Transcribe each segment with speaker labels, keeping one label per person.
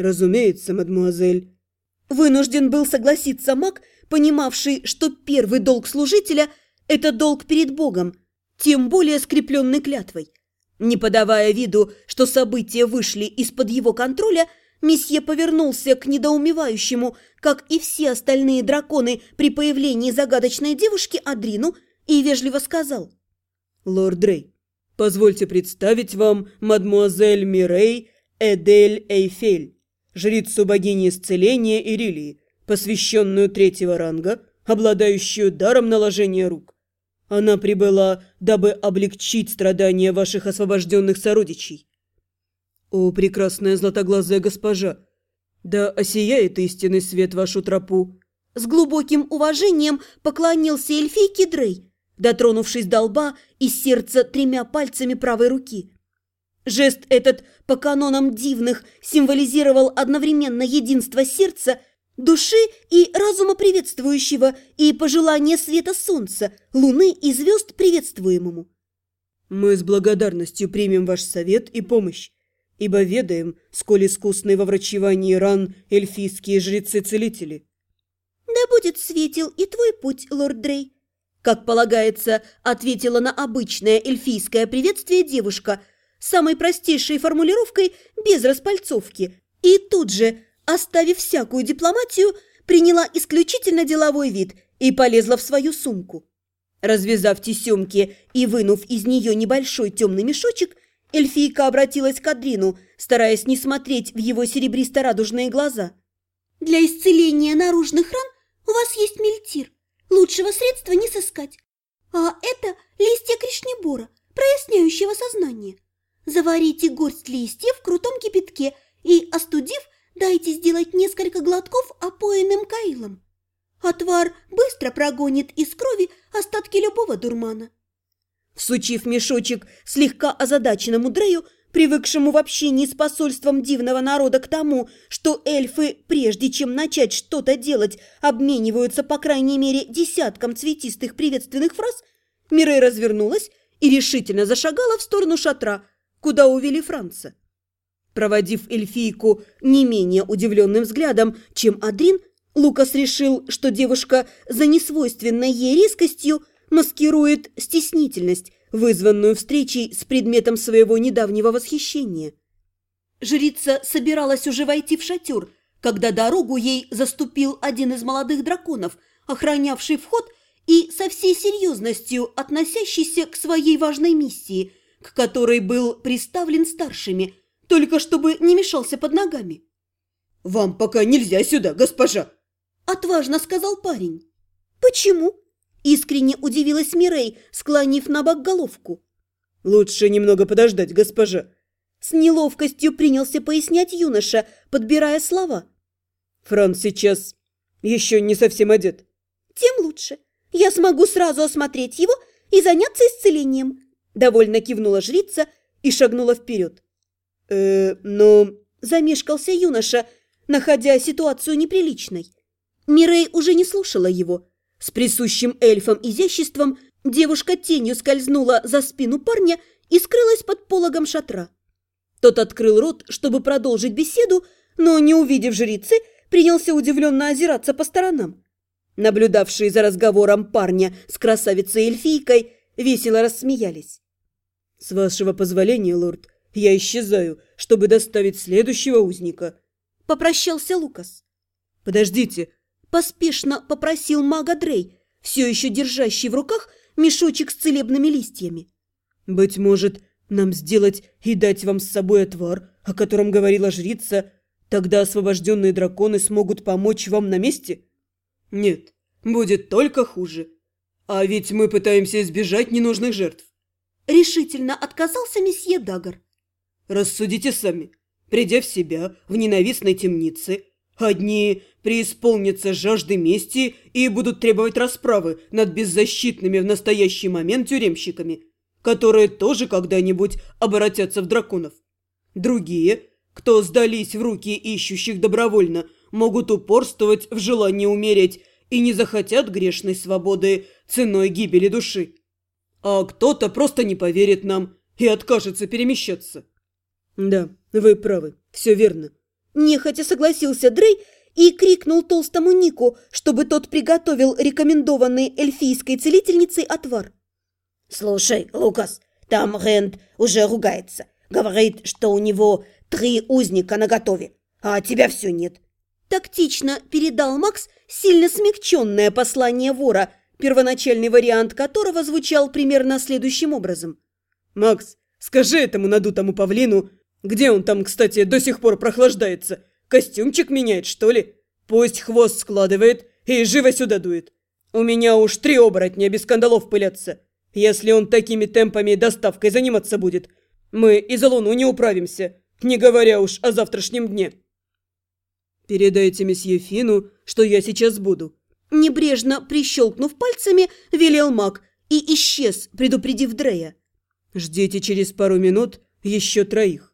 Speaker 1: «Разумеется, мадмуазель».
Speaker 2: Вынужден был согласиться маг, понимавший, что первый долг служителя – это долг перед Богом, тем более скрепленный клятвой. Не подавая виду, что события вышли из-под его контроля, месье повернулся к недоумевающему, как и все остальные драконы при появлении загадочной девушки Адрину, и вежливо сказал.
Speaker 1: «Лорд Дрей, позвольте представить вам мадмуазель Мирей Эдель Эйфель, жрицу богини исцеления Ирилии, посвященную третьего ранга, обладающую даром наложения рук. Она прибыла, дабы облегчить страдания ваших освобожденных сородичей. О, прекрасная златоглазая госпожа! Да осияет истинный свет вашу тропу!»
Speaker 2: С глубоким уважением поклонился эльфийке Дрей, дотронувшись до лба и сердца тремя пальцами правой руки. Жест этот по канонам дивных символизировал одновременно единство сердца, души и разума приветствующего и пожелание света солнца, луны и звезд приветствуемому.
Speaker 1: «Мы с благодарностью примем ваш совет и помощь, ибо ведаем, сколь искусны во врачевании ран эльфийские жрецы-целители».
Speaker 2: «Да будет светел и твой путь, лорд Дрей», как полагается, ответила на обычное эльфийское приветствие девушка – самой простейшей формулировкой без распальцовки, и тут же, оставив всякую дипломатию, приняла исключительно деловой вид и полезла в свою сумку. Развязав тесемки и вынув из нее небольшой темный мешочек, эльфийка обратилась к Адрину, стараясь не смотреть в его серебристо-радужные глаза. «Для исцеления наружных ран у вас есть мельтир. Лучшего средства не сыскать. А это листья кришнебора, проясняющего сознание. Заварите горсть листьев в крутом кипятке и, остудив, дайте сделать несколько глотков опоенным каилом. Отвар быстро прогонит из крови остатки любого дурмана. Всучив мешочек слегка озадаченному Дрею, привыкшему в общении с посольством дивного народа к тому, что эльфы, прежде чем начать что-то делать, обмениваются по крайней мере десятком цветистых приветственных фраз, Мирей развернулась и решительно зашагала в сторону шатра, куда увели Франца. Проводив эльфийку не менее удивленным взглядом, чем Адрин, Лукас решил, что девушка за несвойственной ей резкостью маскирует стеснительность, вызванную встречей с предметом своего недавнего восхищения. Жрица собиралась уже войти в шатер, когда дорогу ей заступил один из молодых драконов, охранявший вход и со всей серьезностью относящийся к своей важной миссии – к которой был приставлен старшими, только чтобы не мешался под ногами.
Speaker 1: «Вам пока нельзя сюда, госпожа!»
Speaker 2: – отважно сказал парень. «Почему?» – искренне удивилась Мирей, склонив на бок головку.
Speaker 1: «Лучше немного подождать, госпожа!»
Speaker 2: С неловкостью принялся пояснять юноша, подбирая слова.
Speaker 1: «Франц сейчас еще не совсем одет».
Speaker 2: «Тем лучше. Я смогу сразу осмотреть его и заняться исцелением. Довольно кивнула жрица и шагнула вперед.
Speaker 1: «Э, но...»
Speaker 2: – замешкался юноша, находя ситуацию неприличной. Мирей уже не слушала его. С присущим эльфом изяществом девушка тенью скользнула за спину парня и скрылась под пологом шатра. Тот открыл рот, чтобы продолжить беседу, но, не увидев жрицы, принялся удивленно озираться по сторонам. Наблюдавшие за разговором парня с красавицей-эльфийкой весело рассмеялись.
Speaker 1: «С вашего позволения, лорд, я исчезаю, чтобы доставить следующего узника», –
Speaker 2: попрощался Лукас.
Speaker 1: «Подождите», –
Speaker 2: поспешно попросил мага Дрей, все еще держащий в руках мешочек с целебными листьями.
Speaker 1: «Быть может, нам сделать и дать вам с собой отвар, о котором говорила жрица, тогда освобожденные драконы смогут помочь вам на месте?» «Нет, будет только хуже», а ведь мы пытаемся избежать ненужных жертв.
Speaker 2: Решительно отказался месье Дагар.
Speaker 1: Рассудите сами. Придя в себя в ненавистной темнице, одни преисполнятся жажды мести и будут требовать расправы над беззащитными в настоящий момент тюремщиками, которые тоже когда-нибудь обратятся в драконов. Другие, кто сдались в руки ищущих добровольно, могут упорствовать в желании умереть и не захотят грешной свободы ценой гибели души. А кто-то просто не поверит нам и откажется перемещаться. Да, вы правы, все верно.
Speaker 2: Нехотя согласился Дрей и крикнул толстому Нику, чтобы тот приготовил рекомендованный эльфийской целительницей отвар.
Speaker 3: «Слушай, Лукас, там Рэнд уже ругается. Говорит, что у него три узника наготове, а тебя все нет».
Speaker 2: Тактично передал Макс сильно смягченное послание вора, первоначальный вариант которого звучал примерно следующим образом.
Speaker 1: «Макс, скажи этому надутому павлину, где он там, кстати, до сих пор прохлаждается, костюмчик меняет, что ли? Пусть хвост складывает и живо сюда дует. У меня уж три оборотня без скандалов пылятся. Если он такими темпами доставкой заниматься будет, мы и за луну не управимся, не говоря уж о завтрашнем дне». «Передайте месье Фину, что я сейчас буду».
Speaker 2: Небрежно прищелкнув пальцами, велел маг и исчез, предупредив Дрея.
Speaker 1: «Ждите через пару минут еще троих».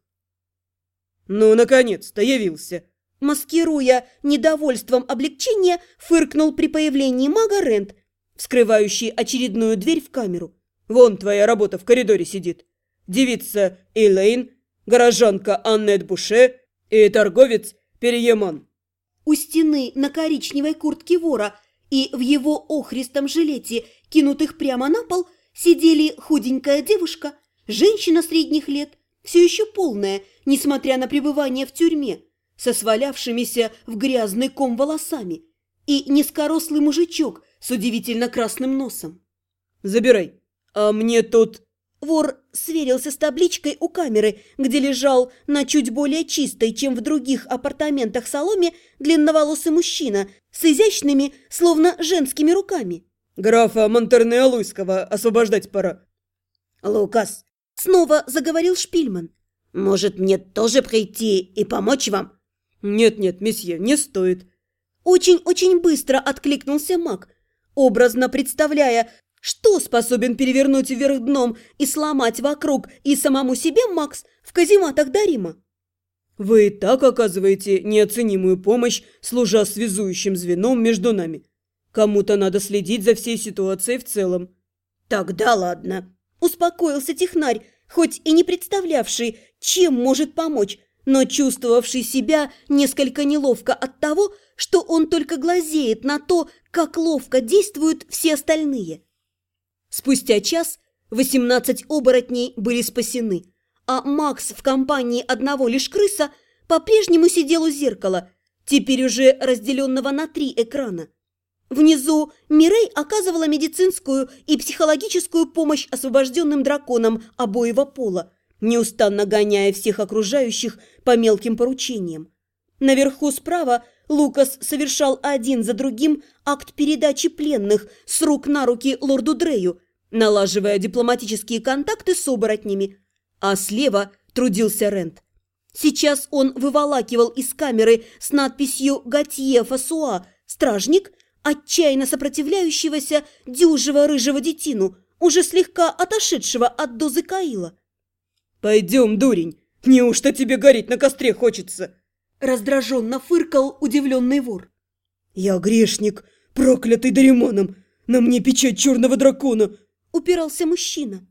Speaker 1: «Ну, наконец-то явился!»
Speaker 2: Маскируя недовольством облегчения, фыркнул при появлении мага Рент, вскрывающий очередную дверь в камеру.
Speaker 1: «Вон твоя работа в коридоре сидит. Девица Эйлейн, горожанка Аннет Буше и торговец Перьеман.
Speaker 2: У стены на коричневой куртке вора и в его охристом жилете, кинутых прямо на пол, сидели худенькая девушка, женщина средних лет, все еще полная, несмотря на пребывание в тюрьме, со свалявшимися в грязный ком волосами, и низкорослый мужичок с удивительно красным носом.
Speaker 1: «Забирай, а мне тут...»
Speaker 2: Вор сверился с табличкой у камеры, где лежал на чуть более чистой, чем в других апартаментах соломе, длинноволосый мужчина с изящными, словно женскими руками.
Speaker 1: «Графа Монтерне-Алуйского освобождать пора».
Speaker 3: «Лукас», —
Speaker 2: снова заговорил Шпильман.
Speaker 3: «Может, мне тоже прийти и помочь вам?»
Speaker 1: «Нет-нет, месье, не стоит».
Speaker 2: Очень-очень быстро откликнулся маг, образно представляя, что способен перевернуть вверх дном и сломать вокруг и самому себе Макс в казематах Дарима?
Speaker 1: Вы и так оказываете неоценимую помощь, служа связующим звеном между нами. Кому-то надо следить за всей ситуацией в целом.
Speaker 3: Тогда ладно.
Speaker 2: Успокоился технарь, хоть и не представлявший, чем может помочь, но чувствовавший себя несколько неловко от того, что он только глазеет на то, как ловко действуют все остальные. Спустя час 18 оборотней были спасены, а Макс в компании одного лишь крыса по-прежнему сидел у зеркала, теперь уже разделенного на три экрана. Внизу Мирей оказывала медицинскую и психологическую помощь освобожденным драконам обоего пола, неустанно гоняя всех окружающих по мелким поручениям. Наверху справа Лукас совершал один за другим акт передачи пленных с рук на руки лорду Дрею, налаживая дипломатические контакты с оборотнями, а слева трудился Рент. Сейчас он выволакивал из камеры с надписью «Готье Фасуа» стражник, отчаянно сопротивляющегося дюжего рыжего детину, уже слегка отошедшего от дозы Каила.
Speaker 1: «Пойдем, дурень, неужто тебе гореть на костре хочется?»
Speaker 2: Раздраженно фыркал удивленный вор.
Speaker 1: «Я грешник, проклятый Даримоном, на мне печать черного дракона!»
Speaker 2: Упирался мужчина.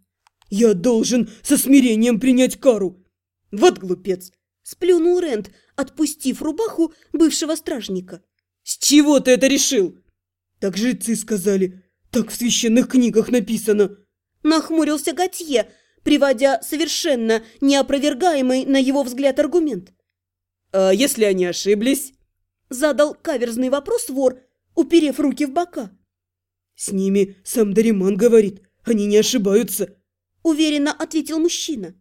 Speaker 1: «Я должен со смирением принять кару! Вот глупец!»
Speaker 2: Сплюнул Рент, отпустив рубаху бывшего стражника.
Speaker 1: «С чего ты это решил?» «Так жрецы сказали, так в священных книгах написано!»
Speaker 2: Нахмурился Готье, приводя совершенно неопровергаемый на его взгляд аргумент.
Speaker 1: «А если они ошиблись?»
Speaker 2: Задал каверзный вопрос вор, уперев руки в бока.
Speaker 1: «С ними сам Дариман говорит, они не ошибаются», –
Speaker 2: уверенно ответил мужчина.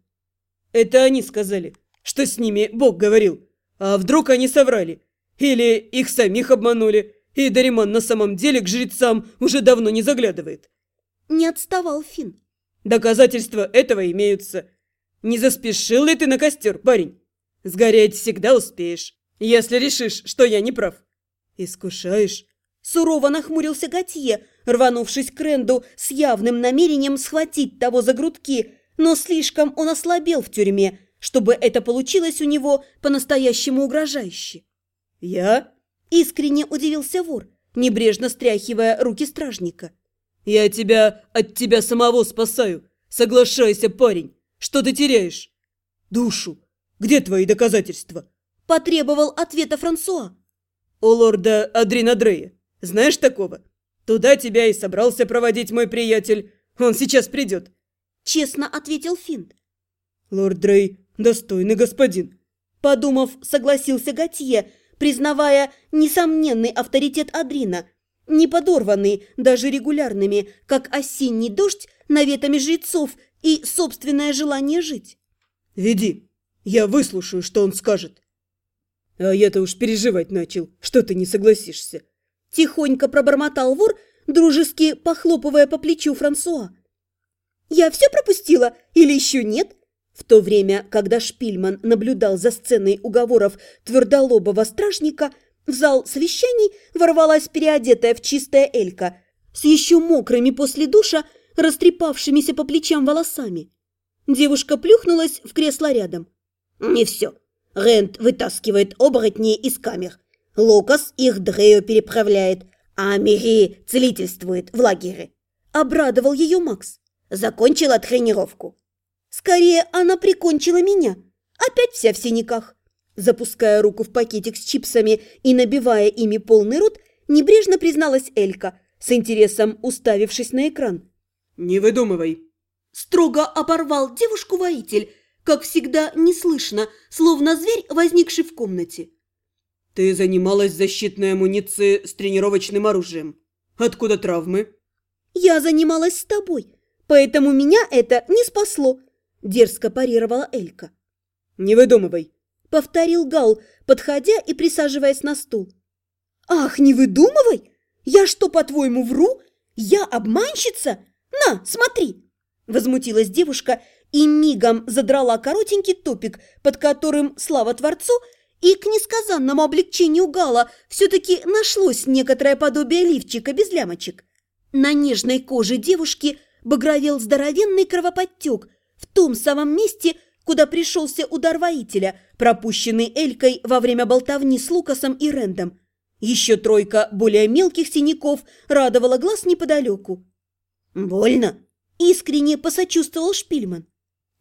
Speaker 1: «Это они сказали, что с ними Бог говорил. А вдруг они соврали? Или их самих обманули, и Дариман на самом деле к жрецам уже давно не заглядывает?»
Speaker 2: Не отставал Фин.
Speaker 1: «Доказательства этого имеются. Не заспешил ли ты на костер, парень?» Сгореть всегда успеешь, если решишь, что я не прав. Искушаешь?
Speaker 2: Сурово нахмурился Готье, рванувшись к Ренду с явным намерением схватить того за грудки, но слишком он ослабел в тюрьме, чтобы это получилось у него по-настоящему угрожающе.
Speaker 1: «Я?»
Speaker 2: – искренне удивился вор, небрежно стряхивая руки стражника.
Speaker 1: «Я тебя от тебя самого спасаю. Соглашайся, парень. Что ты теряешь?» «Душу. Где твои доказательства?
Speaker 2: Потребовал ответа Франсуа.
Speaker 1: «У лорда Адрина Дрея. Знаешь такого? Туда тебя и собрался проводить мой приятель. Он сейчас придет».
Speaker 2: Честно ответил Финн.
Speaker 1: «Лорд Дрей – достойный господин», –
Speaker 2: подумав, согласился Готье, признавая несомненный авторитет Адрина, не подорванный даже регулярными, как осенний дождь, наветами жрецов и собственное желание жить.
Speaker 1: «Веди, я выслушаю, что он скажет». «А я-то уж переживать начал, что ты не согласишься».
Speaker 2: Тихонько пробормотал вор, дружески похлопывая по плечу Франсуа. «Я все пропустила или еще нет?» В то время, когда Шпильман наблюдал за сценой уговоров твердолобого стражника, в зал совещаний ворвалась переодетая в чистое Элька с еще мокрыми после душа, растрепавшимися по плечам волосами. Девушка плюхнулась в кресло рядом.
Speaker 3: «Не все. Рент вытаскивает оборотней из камер. Лукас их Дрею переправляет, а Мири целительствует в лагере».
Speaker 2: Обрадовал ее Макс.
Speaker 3: «Закончила тренировку».
Speaker 2: Скорее, она прикончила меня. Опять вся в синяках. Запуская руку в пакетик с чипсами и набивая ими полный рот, небрежно призналась Элька, с интересом уставившись на экран.
Speaker 1: «Не выдумывай!»
Speaker 2: Строго оборвал девушку-воитель, как всегда неслышно, словно зверь, возникший в комнате.
Speaker 1: «Ты занималась защитной амуницией с тренировочным оружием. Откуда травмы?»
Speaker 2: «Я занималась с тобой, поэтому меня это не спасло», дерзко парировала Элька.
Speaker 1: «Не выдумывай!»
Speaker 2: — повторил Гал, подходя и присаживаясь на стул. «Ах, не выдумывай! Я что, по-твоему, вру? Я обманщица? На, смотри!» Возмутилась девушка и мигом задрала коротенький топик, под которым, слава Творцу, и к несказанному облегчению Гала все-таки нашлось некоторое подобие лифчика без лямочек. На нежной коже девушки багровел здоровенный кровоподтек, в том самом месте, куда пришелся удар воителя, пропущенный Элькой во время болтовни с Лукасом и Рэндом. Еще тройка более мелких синяков радовала глаз неподалеку.
Speaker 3: «Больно?»
Speaker 2: – искренне посочувствовал Шпильман.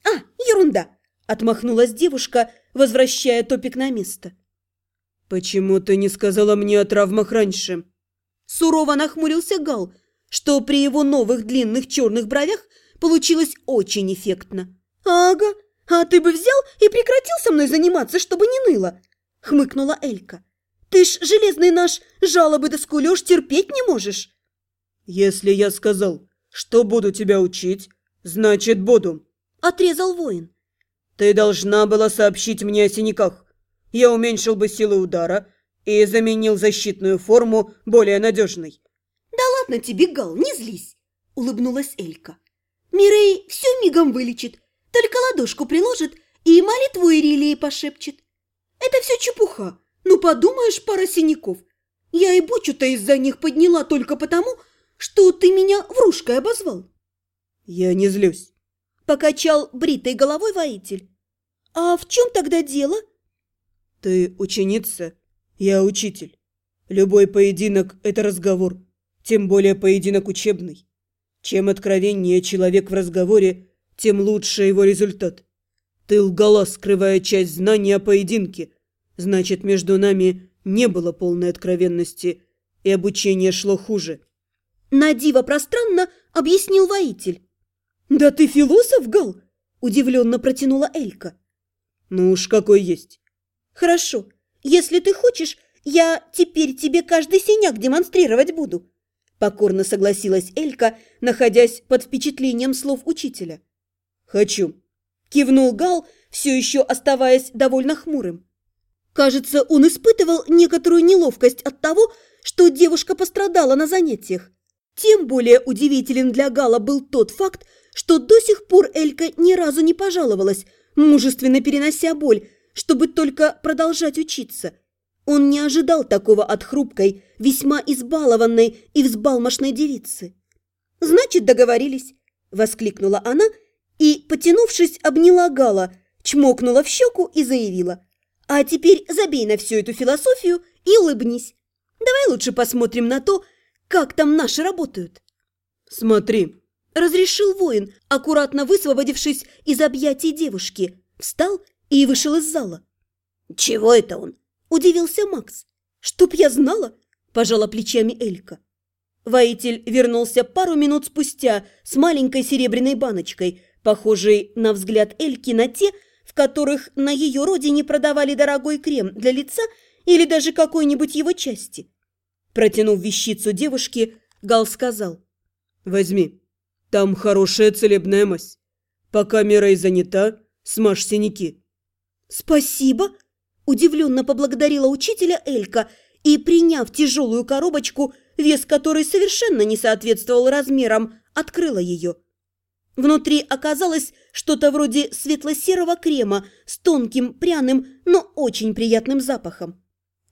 Speaker 2: «А, ерунда!» – отмахнулась девушка, возвращая топик на место.
Speaker 1: «Почему ты не сказала мне о травмах раньше?»
Speaker 2: Сурово нахмурился Гал, что при его новых длинных черных бровях Получилось очень эффектно. «Ага, а ты бы взял и прекратил со мной заниматься, чтобы не ныло!» — хмыкнула Элька. «Ты ж, железный наш, жалобы да скулёж терпеть не можешь!»
Speaker 1: «Если я сказал, что буду тебя учить, значит буду!»
Speaker 2: — отрезал воин.
Speaker 1: «Ты должна была сообщить мне о синяках. Я уменьшил бы силы удара и заменил защитную форму более надежной».
Speaker 2: «Да ладно тебе, Гал, не злись!» — улыбнулась Элька. Мирей все мигом вылечит, только ладошку приложит и молитву Ирилии пошепчет. Это все чепуха. Ну, подумаешь, пара синяков. Я и бучу-то из-за них подняла только потому, что ты меня врушкой обозвал.
Speaker 1: Я не злюсь.
Speaker 2: Покачал бритой головой воитель. А в чем тогда дело?
Speaker 1: Ты ученица, я учитель. Любой поединок – это разговор, тем более поединок учебный. Чем откровеннее человек в разговоре, тем лучше его результат. Ты лгала, скрывая часть знаний о поединке. Значит, между нами не было полной откровенности, и обучение шло хуже.
Speaker 2: На диво пространно объяснил воитель. «Да ты философ, Гал?» – удивленно протянула Элька.
Speaker 1: «Ну уж какой есть».
Speaker 2: «Хорошо. Если ты хочешь, я теперь тебе каждый синяк демонстрировать буду. Покорно согласилась Элька, находясь под впечатлением слов учителя.
Speaker 1: «Хочу», –
Speaker 2: кивнул Гал, все еще оставаясь довольно хмурым. Кажется, он испытывал некоторую неловкость от того, что девушка пострадала на занятиях. Тем более удивителен для Гала был тот факт, что до сих пор Элька ни разу не пожаловалась, мужественно перенося боль, чтобы только продолжать учиться – он не ожидал такого от хрупкой, весьма избалованной и взбалмошной девицы. «Значит, договорились!» – воскликнула она и, потянувшись, обняла Гала, чмокнула в щеку и заявила. «А теперь забей на всю эту философию и улыбнись. Давай лучше посмотрим на то, как там наши работают».
Speaker 1: «Смотри», –
Speaker 2: разрешил воин, аккуратно высвободившись из объятий девушки, встал и вышел из зала.
Speaker 3: Чего это он?
Speaker 2: Удивился Макс. Чтоб я знала, пожала плечами Элька. Воитель вернулся пару минут спустя с маленькой серебряной баночкой, похожей на взгляд Эльки на те, в которых на ее родине продавали дорогой крем для лица или даже какой-нибудь его части. Протянув вещицу девушке, Гал сказал.
Speaker 1: «Возьми, там хорошая целебная мазь. Пока Мирей занята, смажь синяки».
Speaker 2: «Спасибо!» – удивленно поблагодарила учителя Элька и, приняв тяжелую коробочку, вес которой совершенно не соответствовал размерам, открыла ее. Внутри оказалось что-то вроде светло-серого крема с тонким, пряным, но очень приятным запахом.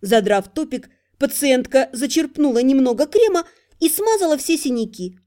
Speaker 2: Задрав топик, пациентка зачерпнула немного крема и смазала все синяки –